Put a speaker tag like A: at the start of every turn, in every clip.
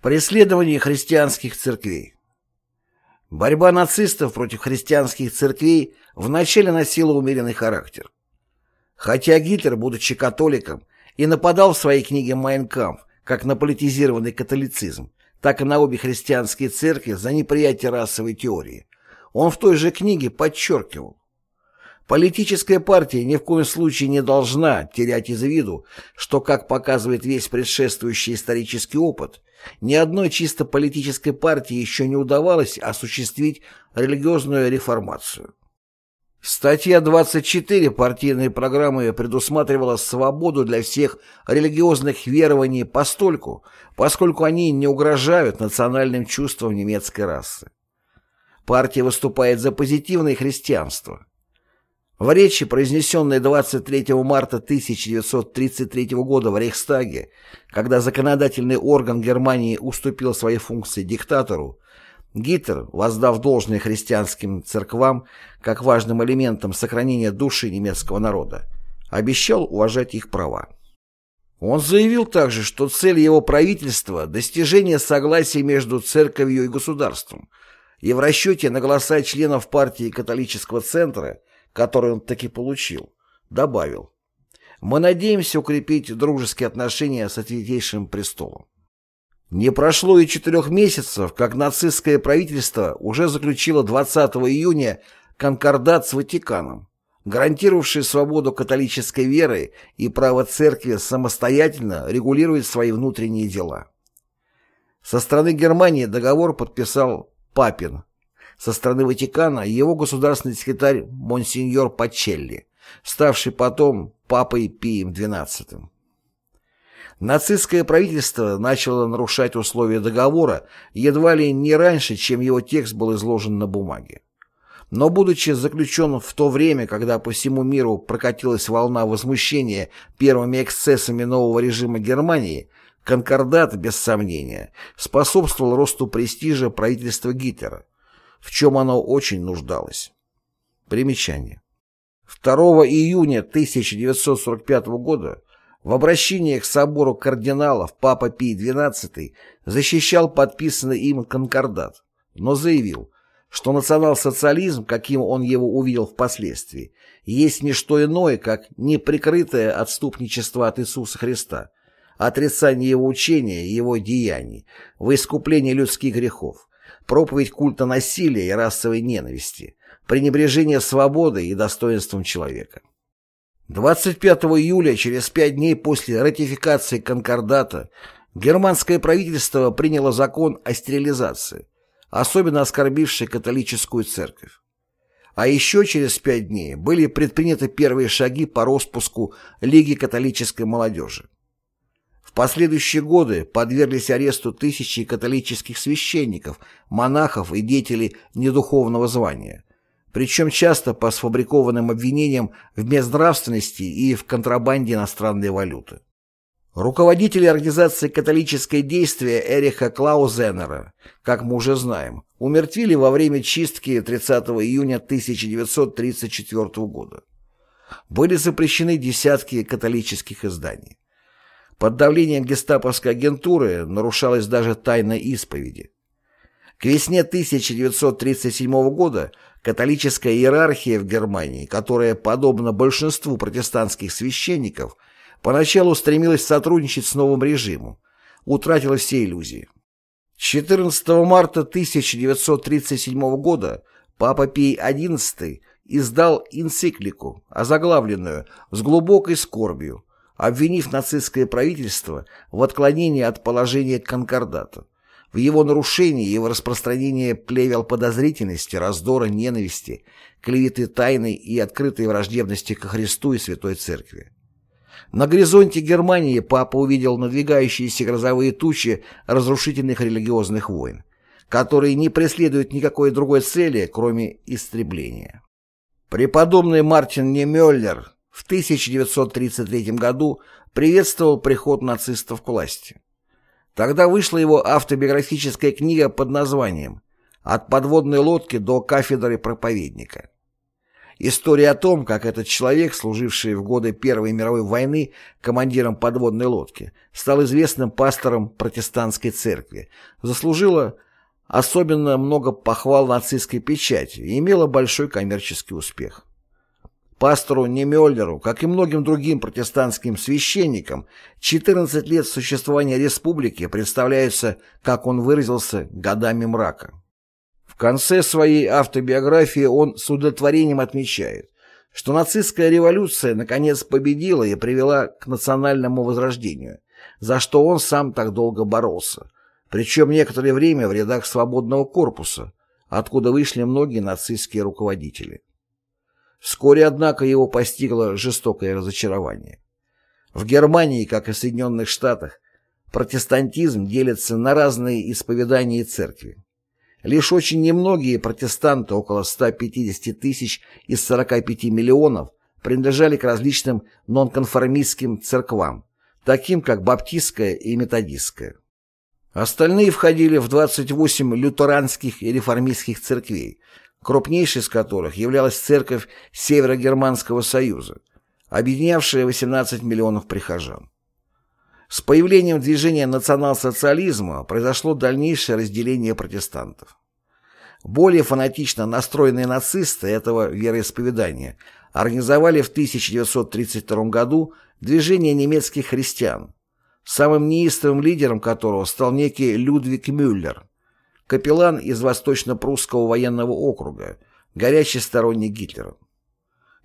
A: Преследование христианских церквей Борьба нацистов против христианских церквей вначале носила умеренный характер. Хотя Гитлер, будучи католиком, и нападал в своей книге «Майн Кампф» как на политизированный католицизм, так и на обе христианские церкви за неприятие расовой теории, он в той же книге подчеркивал, Политическая партия ни в коем случае не должна терять из виду, что, как показывает весь предшествующий исторический опыт, ни одной чисто политической партии еще не удавалось осуществить религиозную реформацию. Статья 24 партийной программы предусматривала свободу для всех религиозных верований постольку, поскольку они не угрожают национальным чувствам немецкой расы. Партия выступает за позитивное христианство. В речи, произнесенной 23 марта 1933 года в Рейхстаге, когда законодательный орган Германии уступил свои функции диктатору, Гитлер, воздав должное христианским церквам как важным элементом сохранения души немецкого народа, обещал уважать их права. Он заявил также, что цель его правительства – достижение согласия между церковью и государством, и в расчете на голоса членов партии католического центра – который он таки получил, добавил «Мы надеемся укрепить дружеские отношения с Святейшим Престолом». Не прошло и четырех месяцев, как нацистское правительство уже заключило 20 июня конкордат с Ватиканом, гарантировавший свободу католической веры и право церкви самостоятельно регулировать свои внутренние дела. Со стороны Германии договор подписал Папин, со стороны Ватикана его государственный секретарь Монсеньор Пачелли, ставший потом папой Пием XII. Нацистское правительство начало нарушать условия договора едва ли не раньше, чем его текст был изложен на бумаге. Но будучи заключен в то время, когда по всему миру прокатилась волна возмущения первыми эксцессами нового режима Германии, конкордат, без сомнения, способствовал росту престижа правительства Гитлера, в чем оно очень нуждалось. Примечание. 2 июня 1945 года в обращении к собору кардиналов Папа Пий XII защищал приписанный им конкордат, но заявил, что национал-социализм, каким он его увидел впоследствии, есть не что иное, как неприкрытое отступничество от Иисуса Христа, отрицание его учения и его деяний, во искупление людских грехов, проповедь культа насилия и расовой ненависти, пренебрежение свободой и достоинством человека. 25 июля, через пять дней после ратификации конкордата, германское правительство приняло закон о стерилизации, особенно оскорбивший католическую церковь. А еще через пять дней были предприняты первые шаги по распуску Лиги католической молодежи. Последующие годы подверглись аресту тысячи католических священников, монахов и деятелей недуховного звания, причем часто по сфабрикованным обвинениям в безнравственности и в контрабанде иностранной валюты. Руководители организации «Католическое действие» Эриха Клаузенера, как мы уже знаем, умертвили во время чистки 30 июня 1934 года. Были запрещены десятки католических изданий. Под давлением гестаповской агентуры нарушалась даже тайна исповеди. К весне 1937 года католическая иерархия в Германии, которая, подобно большинству протестантских священников, поначалу стремилась сотрудничать с новым режимом, утратила все иллюзии. 14 марта 1937 года Папа Пий XI издал энциклику, озаглавленную «С глубокой скорбью», обвинив нацистское правительство в отклонении от положения конкордата, в его нарушении и в распространении плевел подозрительности, раздора, ненависти, клеветы тайной и открытой враждебности ко Христу и Святой Церкви. На горизонте Германии папа увидел надвигающиеся грозовые тучи разрушительных религиозных войн, которые не преследуют никакой другой цели, кроме истребления. Преподобный Мартин Немеллер в 1933 году приветствовал приход нацистов к власти. Тогда вышла его автобиографическая книга под названием «От подводной лодки до кафедры проповедника». История о том, как этот человек, служивший в годы Первой мировой войны командиром подводной лодки, стал известным пастором протестантской церкви, заслужила особенно много похвал нацистской печати и имела большой коммерческий успех. Пастору Немёллеру, как и многим другим протестантским священникам, 14 лет существования республики представляются, как он выразился, годами мрака. В конце своей автобиографии он с удовлетворением отмечает, что нацистская революция наконец победила и привела к национальному возрождению, за что он сам так долго боролся, причем некоторое время в рядах свободного корпуса, откуда вышли многие нацистские руководители. Вскоре, однако, его постигло жестокое разочарование. В Германии, как и в Соединенных Штатах, протестантизм делится на разные исповедания и церкви. Лишь очень немногие протестанты, около 150 тысяч из 45 миллионов, принадлежали к различным нонконформистским церквам, таким как баптистская и методистская. Остальные входили в 28 лютеранских и реформистских церквей, крупнейшей из которых являлась церковь Северогерманского союза, объединявшая 18 миллионов прихожан. С появлением движения национал-социализма произошло дальнейшее разделение протестантов. Более фанатично настроенные нацисты этого вероисповедания организовали в 1932 году движение немецких христиан, самым неистовым лидером которого стал некий Людвиг Мюллер, капеллан из Восточно-Прусского военного округа, горячий сторонник Гитлера.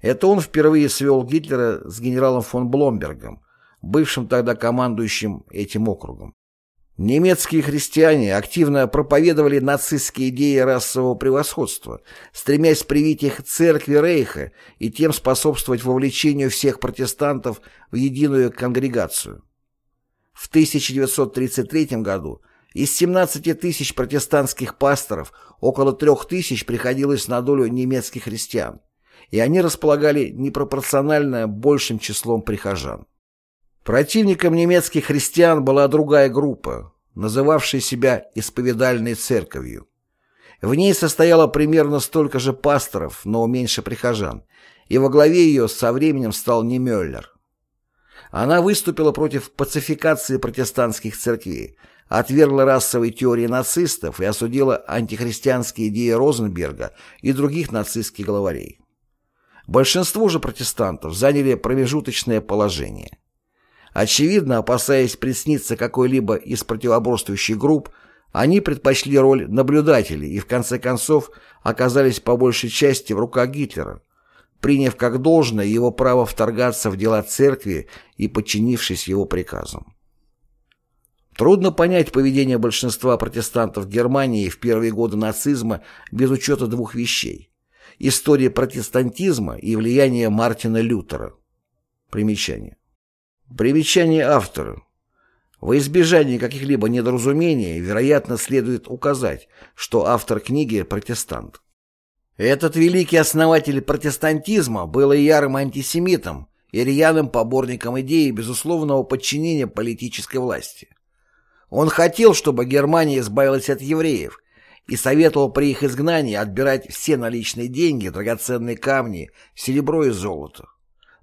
A: Это он впервые свел Гитлера с генералом фон Бломбергом, бывшим тогда командующим этим округом. Немецкие христиане активно проповедовали нацистские идеи расового превосходства, стремясь привить их церкви Рейха и тем способствовать вовлечению всех протестантов в единую конгрегацию. В 1933 году из 17 тысяч протестантских пасторов около трех тысяч приходилось на долю немецких христиан, и они располагали непропорционально большим числом прихожан. Противником немецких христиан была другая группа, называвшая себя исповедальной церковью. В ней состояло примерно столько же пасторов, но меньше прихожан, и во главе ее со временем стал не Мюллер. Она выступила против пацификации протестантских церквей, отвергла расовые теории нацистов и осудила антихристианские идеи Розенберга и других нацистских главарей. Большинство же протестантов заняли промежуточное положение. Очевидно, опасаясь присниться какой-либо из противоборствующих групп, они предпочли роль наблюдателей и в конце концов оказались по большей части в руках Гитлера, приняв как должное его право вторгаться в дела церкви и подчинившись его приказам. Трудно понять поведение большинства протестантов Германии в первые годы нацизма без учета двух вещей – истории протестантизма и влияния Мартина Лютера. Примечание. Примечание автора. Во избежание каких-либо недоразумений, вероятно, следует указать, что автор книги – протестант. Этот великий основатель протестантизма был и ярым антисемитом, и рьяным поборником идеи безусловного подчинения политической власти. Он хотел, чтобы Германия избавилась от евреев и советовал при их изгнании отбирать все наличные деньги, драгоценные камни, серебро и золото,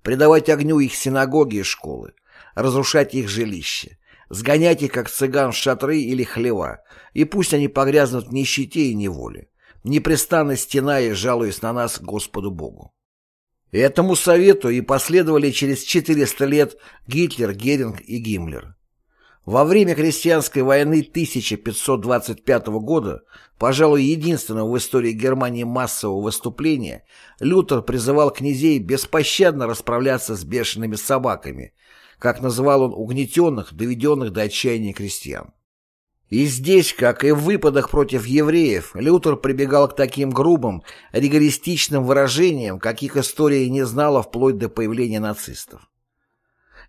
A: предавать огню их синагоги и школы, разрушать их жилища, сгонять их, как цыган, в шатры или хлева, и пусть они погрязнут в нищете и неволе непрестанно стеная, жалуясь на нас Господу Богу. Этому совету и последовали через 400 лет Гитлер, Геринг и Гиммлер. Во время крестьянской войны 1525 года, пожалуй, единственного в истории Германии массового выступления, Лютер призывал князей беспощадно расправляться с бешеными собаками, как называл он угнетенных, доведенных до отчаяния крестьян. И здесь, как и в выпадах против евреев, Лютер прибегал к таким грубым, ригористичным выражениям, каких история не знала вплоть до появления нацистов.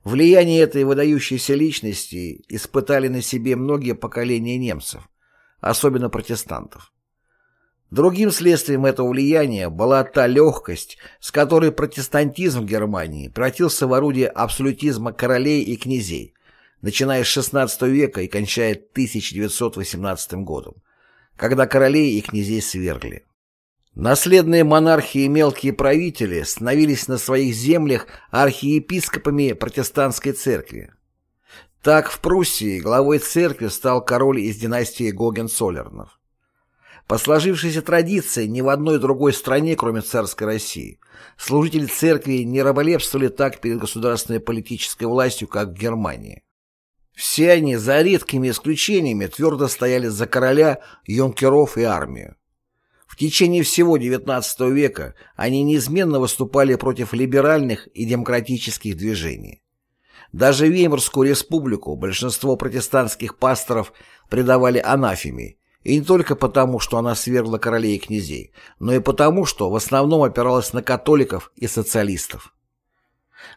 A: Влияние этой выдающейся личности испытали на себе многие поколения немцев, особенно протестантов. Другим следствием этого влияния была та легкость, с которой протестантизм в Германии превратился в орудие абсолютизма королей и князей, начиная с XVI века и кончая 1918 годом, когда королей и князей свергли. Наследные монархи и мелкие правители становились на своих землях архиепископами протестантской церкви. Так в Пруссии главой церкви стал король из династии Гогенцоллернов. По сложившейся традиции ни в одной другой стране, кроме царской России, служители церкви не раболепствовали так перед государственной политической властью, как в Германии. Все они, за редкими исключениями, твердо стояли за короля, юнкеров и армию. В течение всего XIX века они неизменно выступали против либеральных и демократических движений. Даже Веймарскую республику большинство протестантских пасторов предавали анафеме, и не только потому, что она свергла королей и князей, но и потому, что в основном опиралась на католиков и социалистов.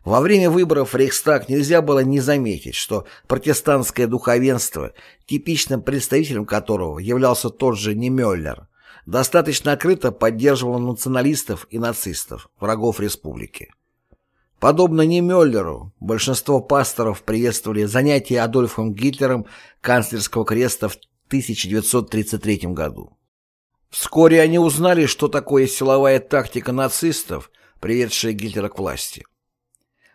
A: Во время выборов в Рейхстаг нельзя было не заметить, что протестантское духовенство, типичным представителем которого являлся тот же Немеллер, достаточно открыто поддерживало националистов и нацистов, врагов республики. Подобно Немеллеру, большинство пасторов приветствовали занятие Адольфом Гитлером канцлерского креста в 1933 году. Вскоре они узнали, что такое силовая тактика нацистов, приведшая Гитлера к власти.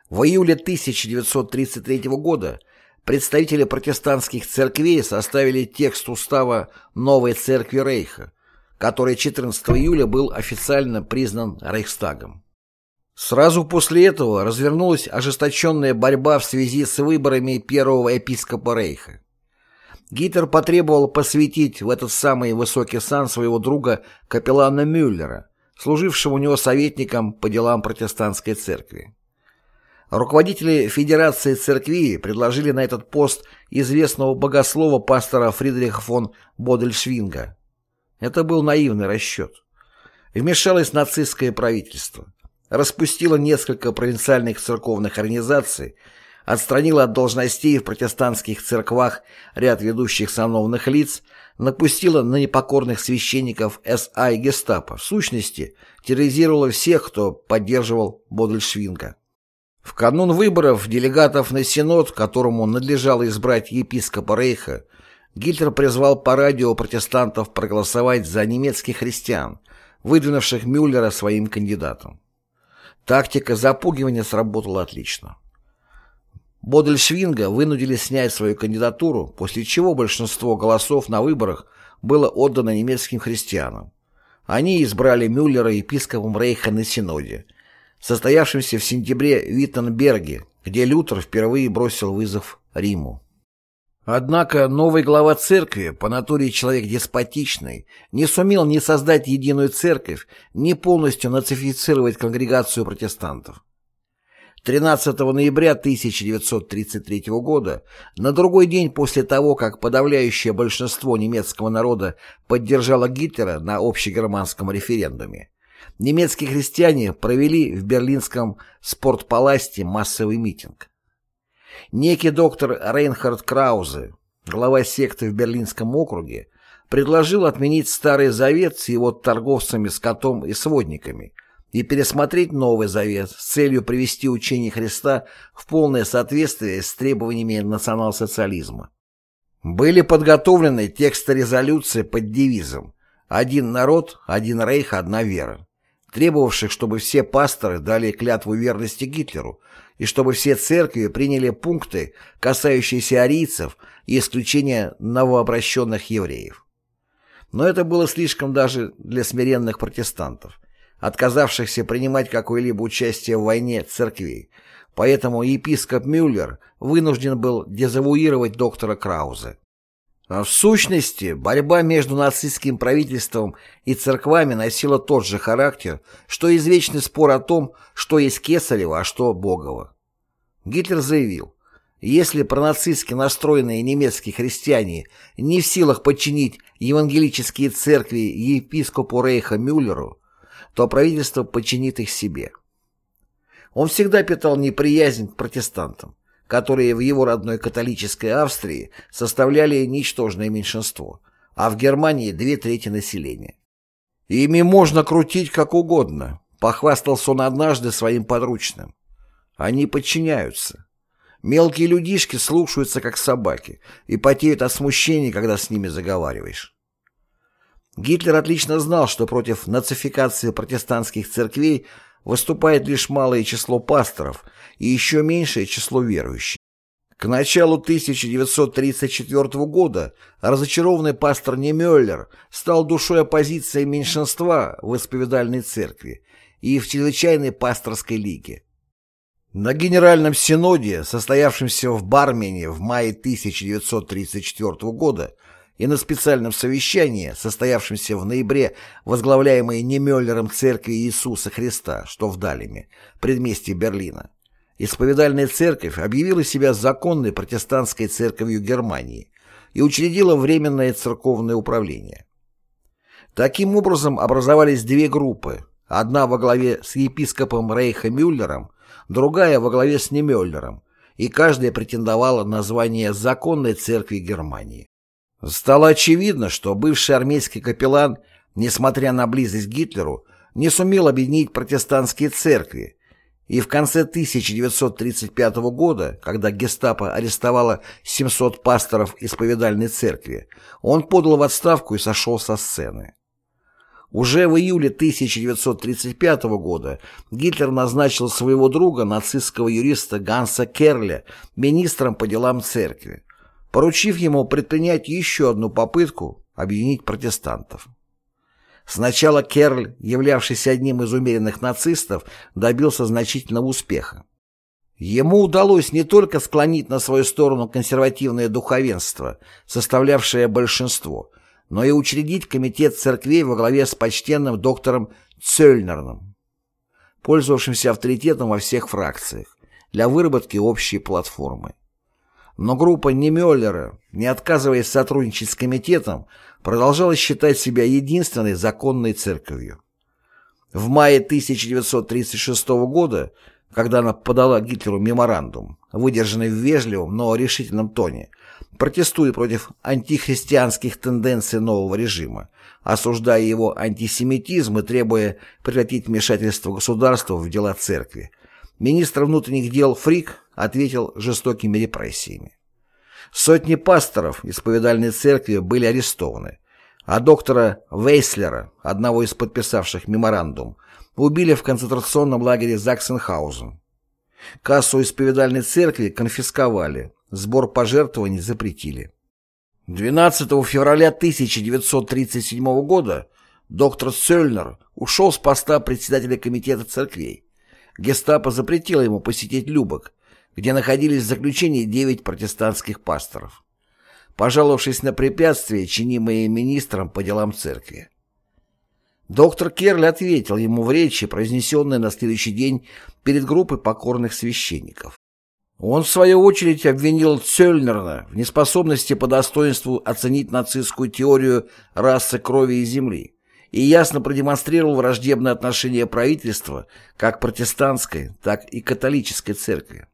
A: В июле 1933 года представители протестантских церквей составили текст устава Новой Церкви Рейха, который 14 июля был официально признан Рейхстагом. Сразу после этого развернулась ожесточенная борьба в связи с выборами первого епископа Рейха. Гитлер потребовал посвятить в этот самый высокий сан своего друга капеллана Мюллера, служившего у него советником по делам протестантской церкви. Руководители Федерации церкви предложили на этот пост известного богослова пастора Фридриха фон Бодельшвинга. Это был наивный расчет. Вмешалось нацистское правительство, распустило несколько провинциальных церковных организаций, отстранила от должностей в протестантских церквах ряд ведущих сановных лиц, напустила на непокорных священников СА и гестапо, в сущности, терроризировала всех, кто поддерживал Бодельшвинга. В канун выборов делегатов на Синод, которому надлежало избрать епископа Рейха, Гитлер призвал по радио протестантов проголосовать за немецких христиан, выдвинувших Мюллера своим кандидатом. Тактика запугивания сработала отлично. Бодельшвинга вынудили снять свою кандидатуру, после чего большинство голосов на выборах было отдано немецким христианам. Они избрали Мюллера епископом Рейха на Синоде, состоявшемся в сентябре в Виттенберге, где Лютер впервые бросил вызов Риму. Однако новый глава церкви, по натуре человек деспотичный, не сумел ни создать единую церковь, ни полностью нацифицировать конгрегацию протестантов. 13 ноября 1933 года, на другой день после того, как подавляющее большинство немецкого народа поддержало Гитлера на общегерманском референдуме, немецкие христиане провели в берлинском спортпаласте массовый митинг. Некий доктор Рейнхард Краузе, глава секты в Берлинском округе, предложил отменить Старый Завет с его торговцами скотом и сводниками – и пересмотреть Новый Завет с целью привести учение Христа в полное соответствие с требованиями национал-социализма. Были подготовлены тексты резолюции под девизом «Один народ, один рейх, одна вера», требовавших, чтобы все пасторы дали клятву верности Гитлеру и чтобы все церкви приняли пункты, касающиеся арийцев и исключения новообращенных евреев. Но это было слишком даже для смиренных протестантов – отказавшихся принимать какое-либо участие в войне церквей, поэтому епископ Мюллер вынужден был дезавуировать доктора Краузе. А в сущности, борьба между нацистским правительством и церквами носила тот же характер, что извечный спор о том, что есть Кесарева, а что Богова. Гитлер заявил, если пронацистски настроенные немецкие христиане не в силах подчинить евангелические церкви епископу Рейха Мюллеру, то правительство подчинит их себе. Он всегда питал неприязнь к протестантам, которые в его родной католической Австрии составляли ничтожное меньшинство, а в Германии две трети населения. «Ими можно крутить как угодно», — похвастался он однажды своим подручным. «Они подчиняются. Мелкие людишки слушаются, как собаки, и потеют от смущения, когда с ними заговариваешь». Гитлер отлично знал, что против нацификации протестантских церквей выступает лишь малое число пасторов и еще меньшее число верующих. К началу 1934 года разочарованный пастор Немёллер стал душой оппозиции меньшинства в исповедальной церкви и в чрезвычайной пасторской лиге. На Генеральном Синоде, состоявшемся в Бармене в мае 1934 года, и на специальном совещании, состоявшемся в ноябре, возглавляемой Немёллером Церкви Иисуса Христа, что в Далеме, предместье Берлина, Исповедальная церковь объявила себя законной протестантской церковью Германии и учредила Временное церковное управление. Таким образом образовались две группы, одна во главе с епископом Рейха Мюллером, другая во главе с Немюллером, и каждая претендовала на звание законной церкви Германии. Стало очевидно, что бывший армейский капеллан, несмотря на близость к Гитлеру, не сумел объединить протестантские церкви, и в конце 1935 года, когда гестапо арестовало 700 пасторов исповедальной церкви, он подал в отставку и сошел со сцены. Уже в июле 1935 года Гитлер назначил своего друга, нацистского юриста Ганса Керля, министром по делам церкви, поручив ему предпринять еще одну попытку объединить протестантов. Сначала Керль, являвшийся одним из умеренных нацистов, добился значительного успеха. Ему удалось не только склонить на свою сторону консервативное духовенство, составлявшее большинство, но и учредить комитет церквей во главе с почтенным доктором Цельнерном, пользовавшимся авторитетом во всех фракциях, для выработки общей платформы. Но группа Немеллера, не отказываясь сотрудничать с комитетом, продолжала считать себя единственной законной церковью. В мае 1936 года, когда она подала Гитлеру меморандум, выдержанный в вежливом, но решительном тоне, протестуя против антихристианских тенденций нового режима, осуждая его антисемитизм и требуя прекратить вмешательство государства в дела церкви, министр внутренних дел Фрик ответил жестокими репрессиями. Сотни пасторов исповедальной церкви были арестованы, а доктора Вейслера, одного из подписавших меморандум, убили в концентрационном лагере Заксенхаузен. Кассу исповедальной церкви конфисковали, сбор пожертвований запретили. 12 февраля 1937 года доктор Сёльнер ушел с поста председателя комитета церквей. Гестапо запретило ему посетить Любок, где находились в заключении девять протестантских пасторов, пожаловавшись на препятствия, чинимые министром по делам церкви. Доктор Керль ответил ему в речи, произнесенной на следующий день перед группой покорных священников. Он, в свою очередь, обвинил Цельнерна в неспособности по достоинству оценить нацистскую теорию расы крови и земли и ясно продемонстрировал враждебное отношение правительства как протестантской, так и католической церкви.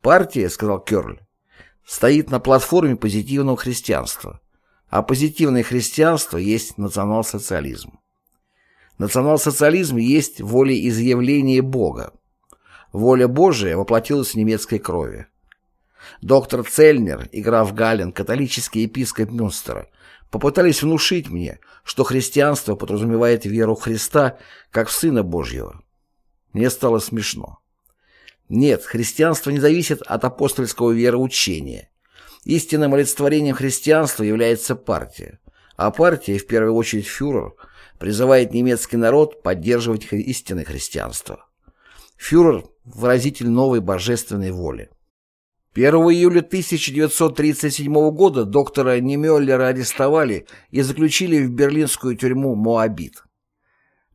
A: «Партия, — сказал Керль, — стоит на платформе позитивного христианства, а позитивное христианство есть национал-социализм. Национал-социализм есть волеизъявление Бога. Воля Божия воплотилась в немецкой крови. Доктор Цельнер и граф Гален, католический епископ Мюнстера, попытались внушить мне, что христианство подразумевает веру Христа как в Сына Божьего. Мне стало смешно. Нет, христианство не зависит от апостольского вероучения. Истинным олицетворением христианства является партия. А партия, в первую очередь фюрер, призывает немецкий народ поддерживать истинное христианство. Фюрер – выразитель новой божественной воли. 1 июля 1937 года доктора Немеллера арестовали и заключили в берлинскую тюрьму Моабит.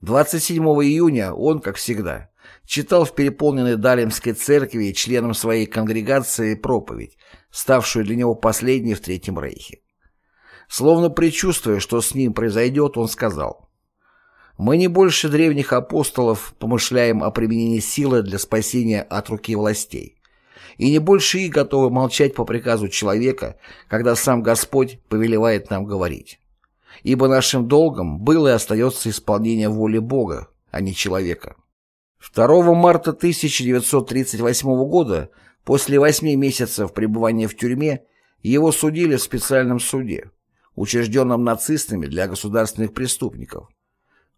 A: 27 июня он, как всегда, читал в переполненной Далемской церкви членам своей конгрегации проповедь, ставшую для него последней в Третьем Рейхе. Словно предчувствуя, что с ним произойдет, он сказал, «Мы не больше древних апостолов помышляем о применении силы для спасения от руки властей, и не больше их готовы молчать по приказу человека, когда сам Господь повелевает нам говорить. Ибо нашим долгом было и остается исполнение воли Бога, а не человека». 2 марта 1938 года, после восьми месяцев пребывания в тюрьме, его судили в специальном суде. учрежденном нацистами для государственных преступников.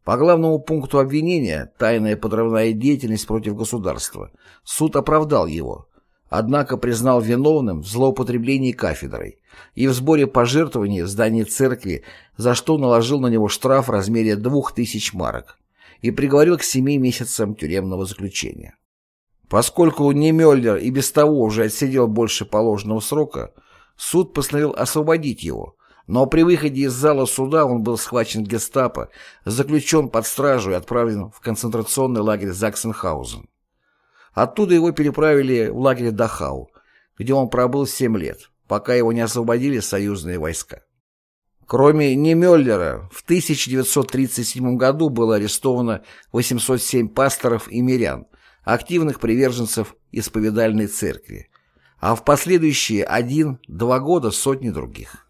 A: По главному пункту обвинения «Тайная подрывная деятельность против государства» суд оправдал его, однако признал виновным в злоупотреблении кафедрой и в сборе пожертвований в здании церкви, за что наложил на него штраф в размере 2000 марок и приговорил к семи месяцам тюремного заключения. Поскольку Немёллер и без того уже отсидел больше положенного срока, суд постановил освободить его, но при выходе из зала суда он был схвачен гестапо, заключен под стражу и отправлен в концентрационный лагерь Заксенхаузен. Оттуда его переправили в лагерь Дахау, где он пробыл 7 лет, пока его не освободили союзные войска. Кроме Немёллера, в 1937 году было арестовано 807 пасторов и мирян, активных приверженцев исповедальной церкви, а в последующие один-два года сотни других.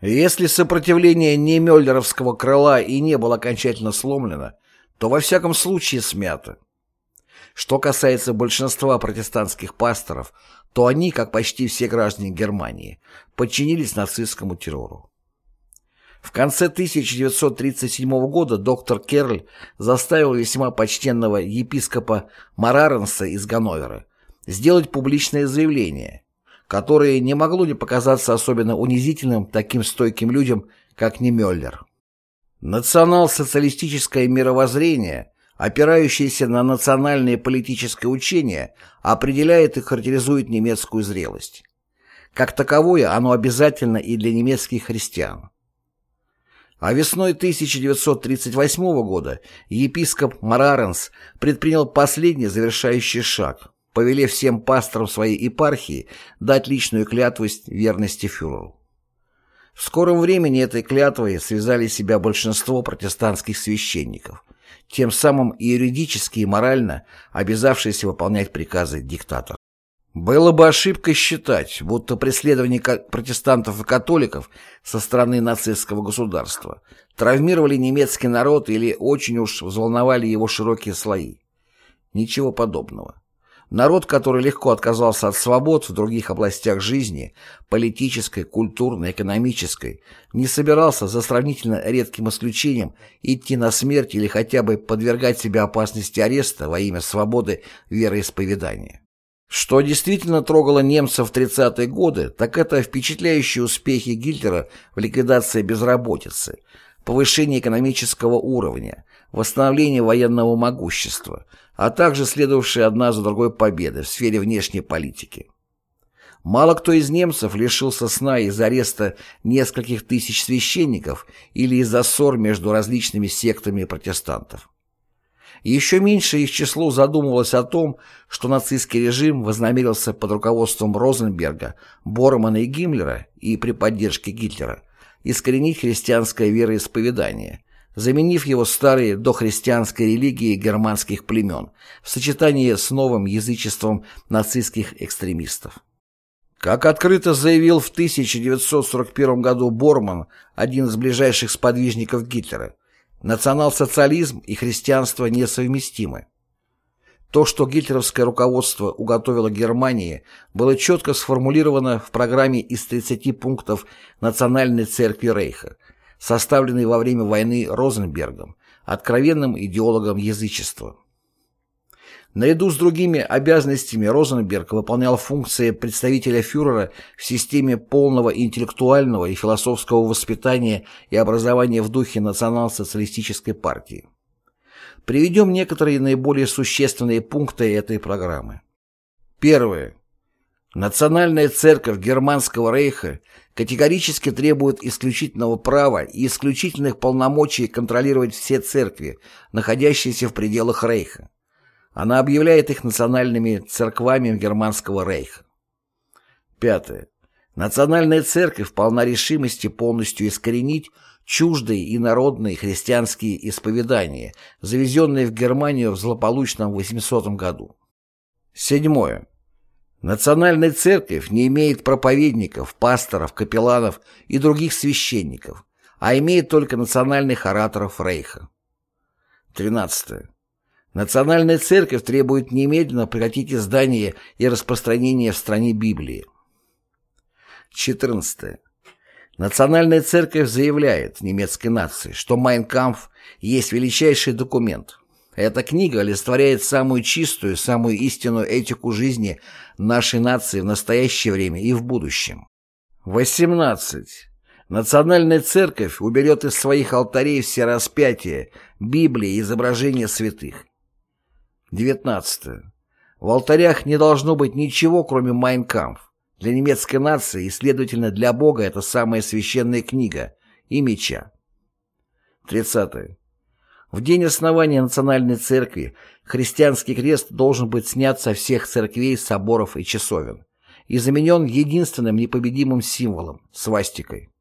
A: Если сопротивление немёллеровского крыла и не было окончательно сломлено, то во всяком случае смято. Что касается большинства протестантских пасторов, то они, как почти все граждане Германии, подчинились нацистскому террору. В конце 1937 года доктор Керль заставил весьма почтенного епископа Мараренса из Ганновера сделать публичное заявление, которое не могло не показаться особенно унизительным таким стойким людям, как Немёллер. Национал-социалистическое мировоззрение, опирающееся на национальное политическое учение, определяет и характеризует немецкую зрелость. Как таковое оно обязательно и для немецких христиан. А весной 1938 года епископ Мараренс предпринял последний завершающий шаг, повелев всем пасторам своей епархии дать личную клятвость верности фюреру. В скором времени этой клятвой связали себя большинство протестантских священников, тем самым и юридически и морально обязавшиеся выполнять приказы диктатора. Было бы ошибкой считать, будто преследование протестантов и католиков со стороны нацистского государства травмировали немецкий народ или очень уж взволновали его широкие слои. Ничего подобного. Народ, который легко отказался от свобод в других областях жизни, политической, культурной, экономической, не собирался, за сравнительно редким исключением, идти на смерть или хотя бы подвергать себя опасности ареста во имя свободы вероисповедания. Что действительно трогало немцев в 30-е годы, так это впечатляющие успехи Гитлера в ликвидации безработицы, повышении экономического уровня, восстановлении военного могущества – а также следовавшие одна за другой победы в сфере внешней политики. Мало кто из немцев лишился сна из-за ареста нескольких тысяч священников или из-за ссор между различными сектами протестантов. Еще меньше их число задумывалось о том, что нацистский режим вознамерился под руководством Розенберга, Бормана и Гиммлера и при поддержке Гитлера искоренить христианское вероисповедание, заменив его старой дохристианской религией германских племен в сочетании с новым язычеством нацистских экстремистов. Как открыто заявил в 1941 году Борман, один из ближайших сподвижников Гитлера, национал-социализм и христианство несовместимы. То, что гитлеровское руководство уготовило Германии, было четко сформулировано в программе из 30 пунктов Национальной церкви Рейха, составленный во время войны Розенбергом, откровенным идеологом язычества. Наряду с другими обязанностями Розенберг выполнял функции представителя фюрера в системе полного интеллектуального и философского воспитания и образования в духе национал-социалистической партии. Приведем некоторые наиболее существенные пункты этой программы. Первое. Национальная церковь Германского рейха категорически требует исключительного права и исключительных полномочий контролировать все церкви, находящиеся в пределах рейха. Она объявляет их национальными церквами Германского рейха. Пятое. Национальная церковь полна решимости полностью искоренить чуждые инородные христианские исповедания, завезенные в Германию в злополучном 800 году. Седьмое. Национальная церковь не имеет проповедников, пасторов, капелланов и других священников, а имеет только национальных ораторов Рейха. 13. Национальная церковь требует немедленно прекратить издание и распространение в стране Библии. 14. Национальная церковь заявляет немецкой нации, что «Майн Кампф» есть величайший документ. Эта книга олицетворяет самую чистую, самую истинную этику жизни нашей нации в настоящее время и в будущем. 18. Национальная церковь уберет из своих алтарей все распятия, Библии и изображения святых. 19. В алтарях не должно быть ничего, кроме «Майнкамф». Для немецкой нации и, следовательно, для Бога это самая священная книга и меча. 30. В день основания Национальной Церкви христианский крест должен быть снят со всех церквей, соборов и часовен и заменен единственным непобедимым символом – свастикой.